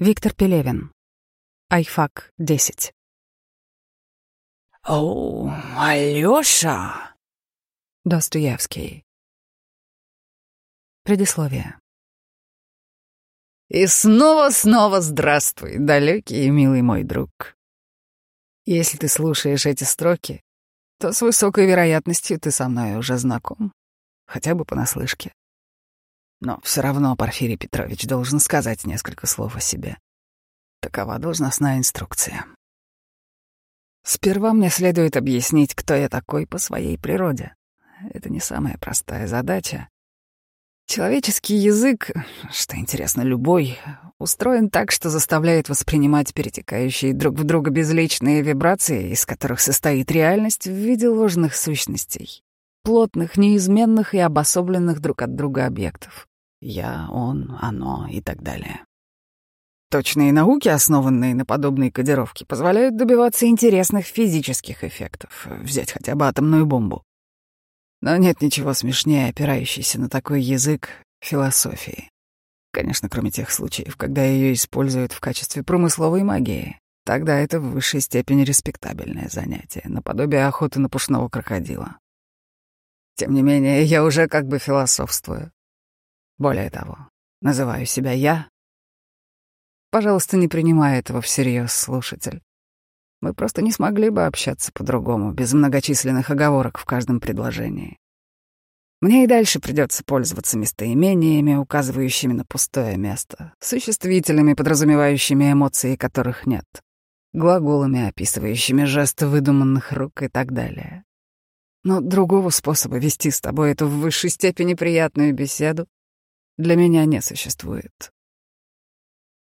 Виктор Пелевин. Айфак 10. «О, Алёша!» Достоевский. Предисловие. И снова-снова здравствуй, далекий и милый мой друг. Если ты слушаешь эти строки, то с высокой вероятностью ты со мной уже знаком, хотя бы понаслышке. Но все равно Порфирий Петрович должен сказать несколько слов о себе. Такова должностная инструкция. Сперва мне следует объяснить, кто я такой по своей природе. Это не самая простая задача. Человеческий язык, что интересно, любой, устроен так, что заставляет воспринимать перетекающие друг в друга безличные вибрации, из которых состоит реальность в виде ложных сущностей, плотных, неизменных и обособленных друг от друга объектов. Я, он, оно и так далее. Точные науки, основанные на подобной кодировке, позволяют добиваться интересных физических эффектов, взять хотя бы атомную бомбу. Но нет ничего смешнее опирающейся на такой язык философии. Конечно, кроме тех случаев, когда ее используют в качестве промысловой магии. Тогда это в высшей степени респектабельное занятие, наподобие охоты на пушного крокодила. Тем не менее, я уже как бы философствую. Более того, называю себя я. Пожалуйста, не принимай этого всерьез, слушатель. Мы просто не смогли бы общаться по-другому, без многочисленных оговорок в каждом предложении. Мне и дальше придется пользоваться местоимениями, указывающими на пустое место, существительными, подразумевающими эмоции, которых нет, глаголами, описывающими жесты выдуманных рук и так далее. Но другого способа вести с тобой эту в высшей степени приятную беседу для меня не существует.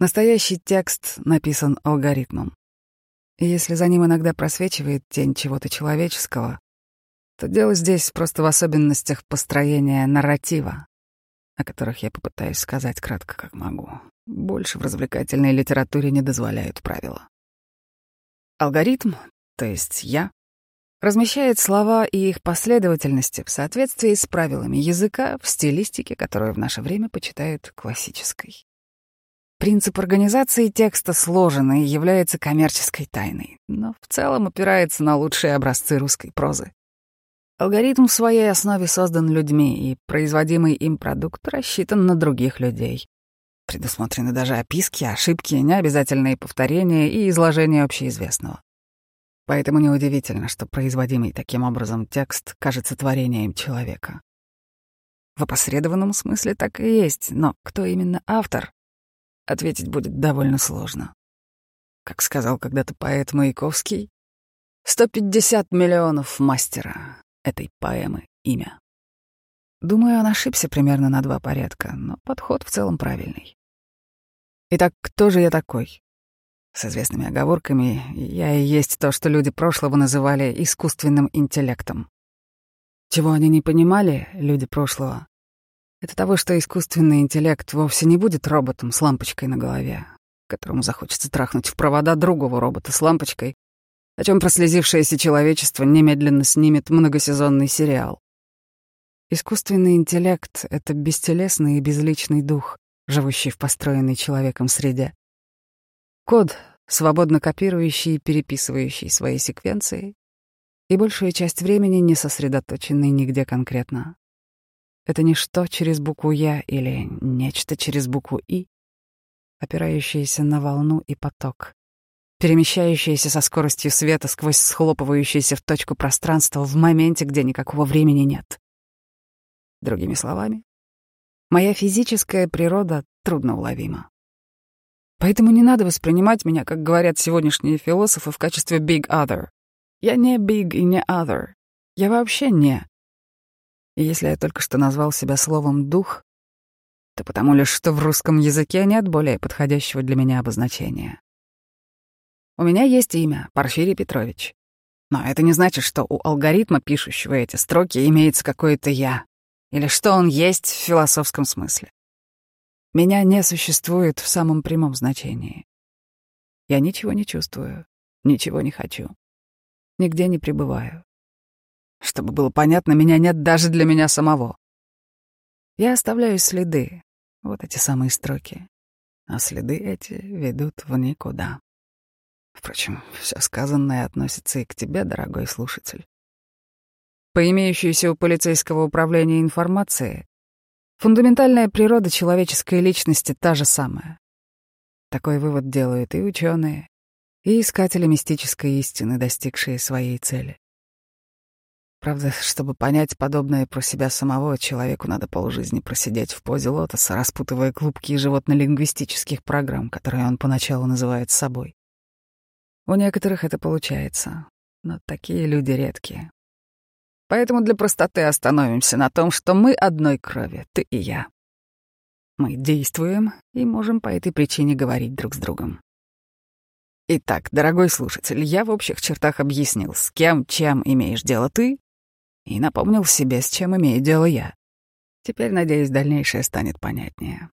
Настоящий текст написан алгоритмом. И если за ним иногда просвечивает тень чего-то человеческого, то дело здесь просто в особенностях построения нарратива, о которых я попытаюсь сказать кратко, как могу. Больше в развлекательной литературе не дозволяют правила. Алгоритм, то есть я, размещает слова и их последовательности в соответствии с правилами языка в стилистике, которую в наше время почитают классической. Принцип организации текста сложен и является коммерческой тайной, но в целом опирается на лучшие образцы русской прозы. Алгоритм в своей основе создан людьми, и производимый им продукт рассчитан на других людей. Предусмотрены даже описки, ошибки, необязательные повторения и изложение общеизвестного. Поэтому неудивительно, что производимый таким образом текст кажется творением человека. В опосредованном смысле так и есть, но кто именно автор, ответить будет довольно сложно. Как сказал когда-то поэт Маяковский, 150 миллионов мастера этой поэмы имя. Думаю, он ошибся примерно на два порядка, но подход в целом правильный. Итак, кто же я такой? С известными оговорками, я и есть то, что люди прошлого называли искусственным интеллектом. Чего они не понимали, люди прошлого, это того, что искусственный интеллект вовсе не будет роботом с лампочкой на голове, которому захочется трахнуть в провода другого робота с лампочкой, о чем прослезившееся человечество немедленно снимет многосезонный сериал. Искусственный интеллект — это бестелесный и безличный дух, живущий в построенной человеком среде. Код, свободно копирующий и переписывающий свои секвенции, и большую часть времени не сосредоточенный нигде конкретно. Это ничто через букву «Я» или нечто через букву «И», опирающееся на волну и поток, перемещающееся со скоростью света сквозь схлопывающееся в точку пространства в моменте, где никакого времени нет. Другими словами, моя физическая природа трудноуловима. Поэтому не надо воспринимать меня, как говорят сегодняшние философы, в качестве big other. Я не big и не other. Я вообще не. И если я только что назвал себя словом «дух», то потому лишь, что в русском языке нет более подходящего для меня обозначения. У меня есть имя — Порфирий Петрович. Но это не значит, что у алгоритма, пишущего эти строки, имеется какое-то «я», или что он есть в философском смысле. Меня не существует в самом прямом значении. Я ничего не чувствую, ничего не хочу, нигде не пребываю. Чтобы было понятно, меня нет даже для меня самого. Я оставляю следы, вот эти самые строки. а следы эти ведут в никуда. Впрочем, все сказанное относится и к тебе, дорогой слушатель. По имеющейся у полицейского управления информации, фундаментальная природа человеческой личности та же самая. Такой вывод делают и ученые, и искатели мистической истины, достигшие своей цели. Правда, чтобы понять подобное про себя самого, человеку надо полжизни просидеть в позе лотоса, распутывая клубки животно-лингвистических программ, которые он поначалу называет собой. У некоторых это получается, но такие люди редкие. Поэтому для простоты остановимся на том, что мы одной крови, ты и я. Мы действуем и можем по этой причине говорить друг с другом. Итак, дорогой слушатель, я в общих чертах объяснил, с кем, чем имеешь дело ты, и напомнил себе, с чем имею дело я. Теперь, надеюсь, дальнейшее станет понятнее.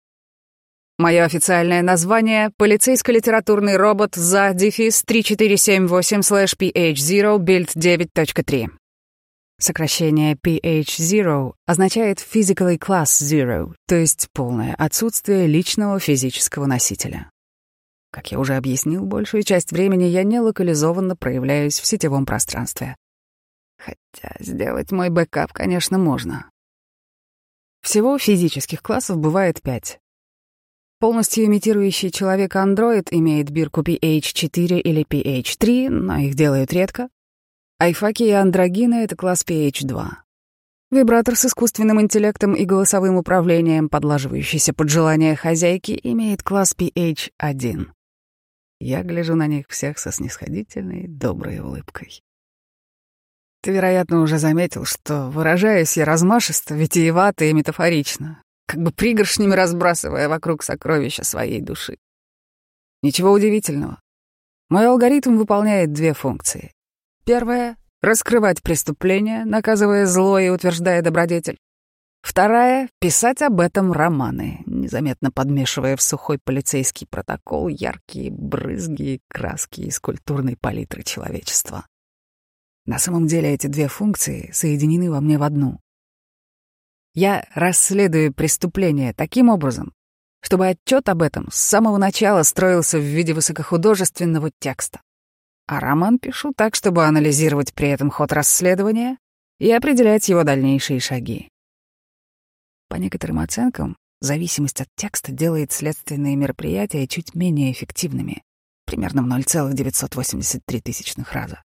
Мое официальное название — полицейско-литературный робот ZA дефис 3478/PH0 Build 9.3. Сокращение PH0 означает Physicality Class Zero, то есть полное отсутствие личного физического носителя. Как я уже объяснил, большую часть времени я не локализован и проявляюсь в сетевом пространстве. Хотя сделать мой бэкап, конечно, можно. Всего физических классов бывает пять. Полностью имитирующий человека андроид имеет бирку PH4 или PH3, но их делают редко. Айфаки и андрогины — это класс PH2. Вибратор с искусственным интеллектом и голосовым управлением, подлаживающийся под желание хозяйки, имеет класс PH1. Я гляжу на них всех со снисходительной, доброй улыбкой. Ты, вероятно, уже заметил, что выражаюсь я размашисто, витиевато и метафорично, как бы пригоршнями разбрасывая вокруг сокровища своей души. Ничего удивительного. Мой алгоритм выполняет две функции. Первая — раскрывать преступления, наказывая зло и утверждая добродетель. Вторая — писать об этом романы, незаметно подмешивая в сухой полицейский протокол яркие брызги и краски из культурной палитры человечества. На самом деле эти две функции соединены во мне в одну. Я расследую преступление таким образом, чтобы отчет об этом с самого начала строился в виде высокохудожественного текста. А роман пишу так, чтобы анализировать при этом ход расследования и определять его дальнейшие шаги. По некоторым оценкам, зависимость от текста делает следственные мероприятия чуть менее эффективными, примерно в 0,983 тысячных раза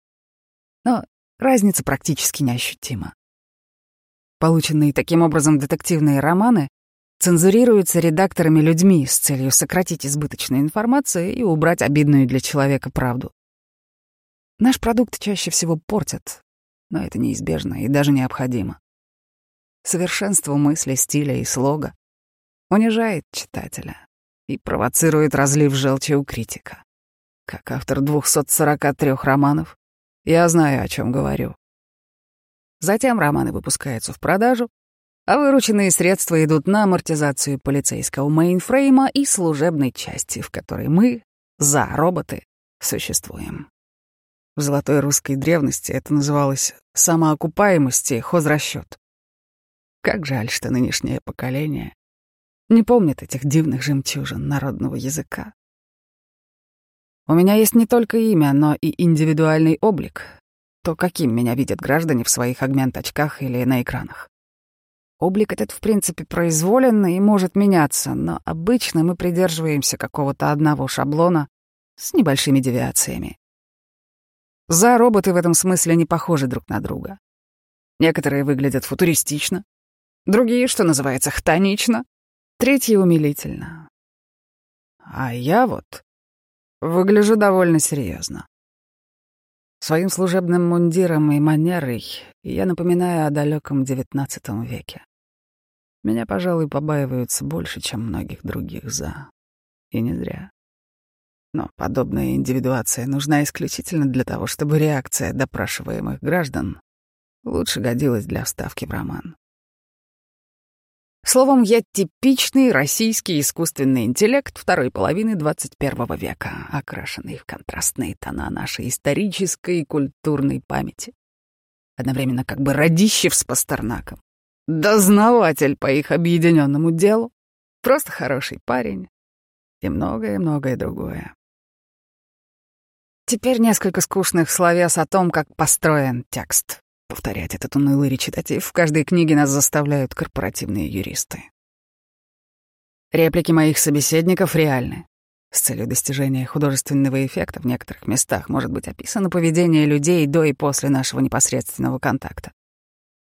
но разница практически неощутима. Полученные таким образом детективные романы цензурируются редакторами людьми с целью сократить избыточную информацию и убрать обидную для человека правду. Наш продукт чаще всего портят, но это неизбежно и даже необходимо. Совершенство мысли, стиля и слога унижает читателя и провоцирует разлив желчи у критика. Как автор 243 романов, я знаю, о чем говорю. Затем романы выпускаются в продажу, а вырученные средства идут на амортизацию полицейского мейнфрейма и служебной части, в которой мы, ZA-роботы, существуем. В золотой русской древности это называлось самоокупаемость и хозрасчет. Как жаль, что нынешнее поколение не помнит этих дивных жемчужин народного языка. У меня есть не только имя, но и индивидуальный облик. То, каким меня видят граждане в своих агмент-очках или на экранах. Облик этот, в принципе, произволен и может меняться, но обычно мы придерживаемся какого-то одного шаблона с небольшими девиациями. За роботы в этом смысле не похожи друг на друга. Некоторые выглядят футуристично, другие, что называется, хтонично, третьи — умилительно. А я вот Выгляжу довольно серьезно. Своим служебным мундиром и манерой я напоминаю о далеком XIX веке. Меня, пожалуй, побаиваются больше, чем многих других за. И не зря. Но подобная индивидуация нужна исключительно для того, чтобы реакция допрашиваемых граждан лучше годилась для вставки в роман. Словом, я типичный российский искусственный интеллект второй половины 21 века, окрашенный в контрастные тона нашей исторической и культурной памяти. Одновременно как бы Радищев с Пастернаком. Дознаватель по их объединенному делу. Просто хороший парень. и многое-многое другое. Теперь несколько скучных словес о том, как построен текст. Повторять этот унылый речитатив в каждой книге нас заставляют корпоративные юристы. Реплики моих собеседников реальны. С целью достижения художественного эффекта в некоторых местах может быть описано поведение людей до и после нашего непосредственного контакта.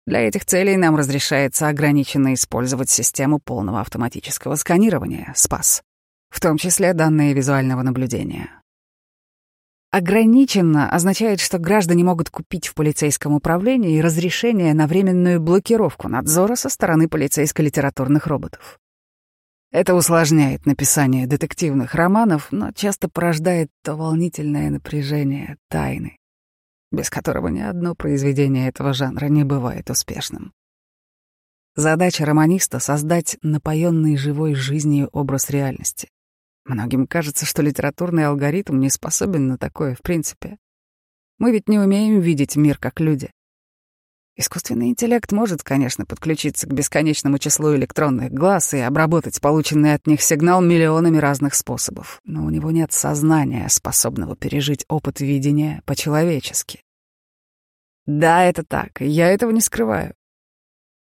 Для этих целей нам разрешается ограниченно использовать систему полного автоматического сканирования, СПАС, в том числе данные визуального наблюдения. Ограниченно означает, что граждане могут купить в полицейском управлении разрешение на временную блокировку надзора со стороны полицейско-литературных роботов. Это усложняет написание детективных романов, но часто порождает то волнительное напряжение тайны, без которого ни одно произведение этого жанра не бывает успешным. Задача романиста — создать напоенный живой жизнью образ реальности. Многим кажется, что литературный алгоритм не способен на такое в принципе. Мы ведь не умеем видеть мир как люди. Искусственный интеллект может, конечно, подключиться к бесконечному числу электронных глаз и обработать полученный от них сигнал миллионами разных способов, но у него нет сознания, способного пережить опыт видения по-человечески. Да, это так, я этого не скрываю.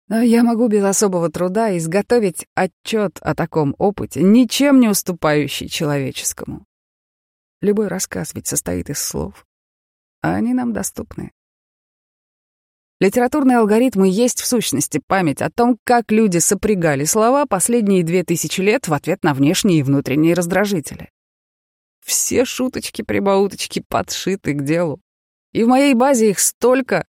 Но я могу без особого труда изготовить отчет о таком опыте, ничем не уступающий человеческому. Любой рассказ ведь состоит из слов, а они нам доступны. Литературные алгоритмы есть в сущности память о том, как люди сопрягали слова последние две тысячи лет в ответ на внешние и внутренние раздражители. Все шуточки-прибауточки подшиты к делу. И в моей базе их столько,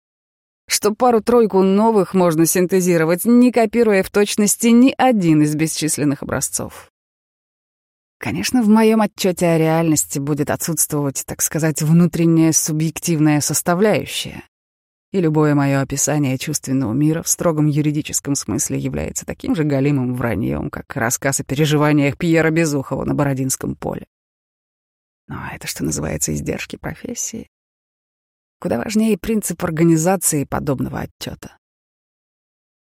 что пару-тройку новых можно синтезировать, не копируя в точности ни один из бесчисленных образцов. Конечно, в моем отчете о реальности будет отсутствовать, так сказать, внутренняя субъективная составляющая и любое мое описание чувственного мира в строгом юридическом смысле является таким же галимым враньем, как рассказ о переживаниях Пьера Безухова на Бородинском поле. Но это, что называется, издержки профессии. Куда важнее принцип организации подобного отчета.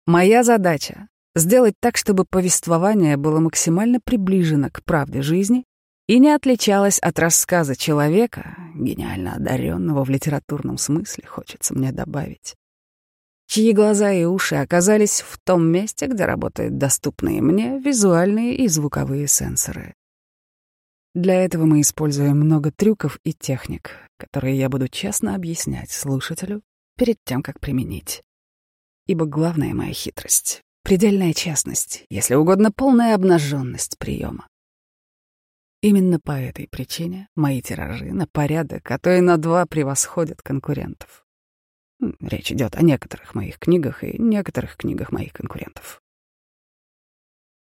Моя задача — сделать так, чтобы повествование было максимально приближено к правде жизни и не отличалась от рассказа человека, гениально одаренного в литературном смысле, хочется мне добавить, чьи глаза и уши оказались в том месте, где работают доступные мне визуальные и звуковые сенсоры. Для этого мы используем много трюков и техник, которые я буду честно объяснять слушателю перед тем, как применить. Ибо главная моя хитрость — предельная честность, если угодно полная обнаженность приема. Именно по этой причине мои тиражи на порядок, а то и на два превосходят конкурентов. Речь идет о некоторых моих книгах и некоторых книгах моих конкурентов.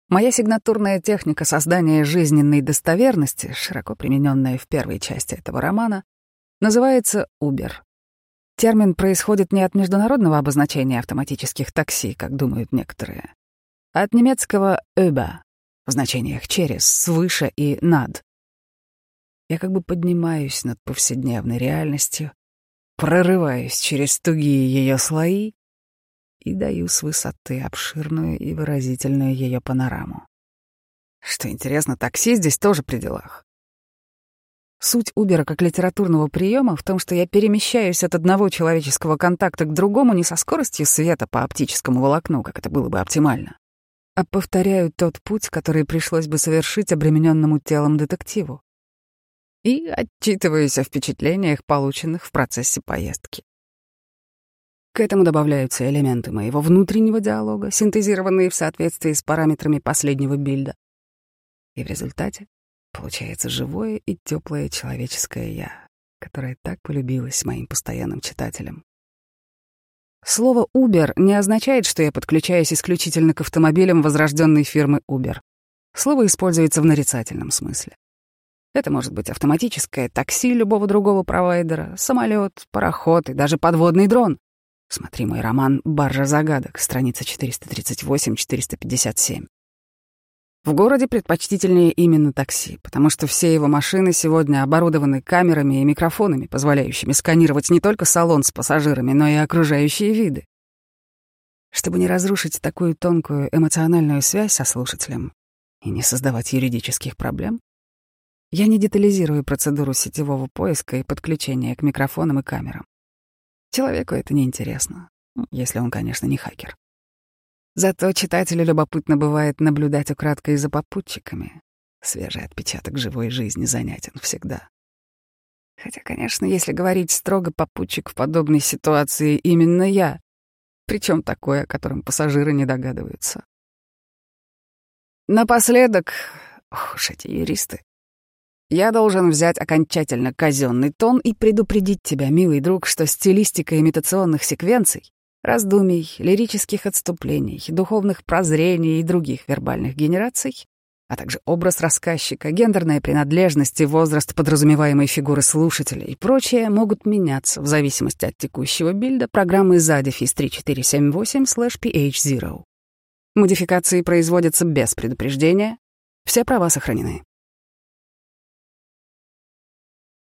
Моя сигнатурная техника создания жизненной достоверности, широко примененная в первой части этого романа, называется Uber. Термин происходит не от международного обозначения автоматических такси, как думают некоторые, а от немецкого Uber в значениях «через», «свыше» и «над». Я как бы поднимаюсь над повседневной реальностью, прорываюсь через тугие ее слои и даю с высоты обширную и выразительную ее панораму. Что интересно, такси здесь тоже при делах. Суть Убера как литературного приема в том, что я перемещаюсь от одного человеческого контакта к другому не со скоростью света по оптическому волокну, как это было бы оптимально, а повторяю тот путь, который пришлось бы совершить обремененному телом детективу. И отчитываюсь о впечатлениях, полученных в процессе поездки. К этому добавляются элементы моего внутреннего диалога, синтезированные в соответствии с параметрами последнего бильда. И в результате получается живое и теплое человеческое «я», которое так полюбилось моим постоянным читателям. Слово Uber не означает, что я подключаюсь исключительно к автомобилям возрожденной фирмы Uber. Слово используется в нарицательном смысле. Это может быть автоматическое такси любого другого провайдера, самолет, пароход и даже подводный дрон. Смотри мой роман «Баржа загадок», страница 438-457. В городе предпочтительнее именно такси, потому что все его машины сегодня оборудованы камерами и микрофонами, позволяющими сканировать не только салон с пассажирами, но и окружающие виды. Чтобы не разрушить такую тонкую эмоциональную связь со слушателем, и не создавать юридических проблем. Я не детализирую процедуру сетевого поиска и подключения к микрофонам и камерам. Человеку это не интересно, если он, конечно, не хакер. Зато читателю любопытно бывает наблюдать украдкой за попутчиками. Свежий отпечаток живой жизни занятен всегда. Хотя, конечно, если говорить строго, попутчик в подобной ситуации именно я. Причем такое, о котором пассажиры не догадываются. Напоследок, ох уж эти юристы, я должен взять окончательно казенный тон и предупредить тебя, милый друг, что стилистика имитационных секвенций, раздумий, лирических отступлений, духовных прозрений и других вербальных генераций а также образ рассказчика, гендерная принадлежность и возраст подразумеваемой фигуры слушателя и прочее могут меняться в зависимости от текущего билда программы ZADIFIS 3478/PH0. Модификации производятся без предупреждения, все права сохранены.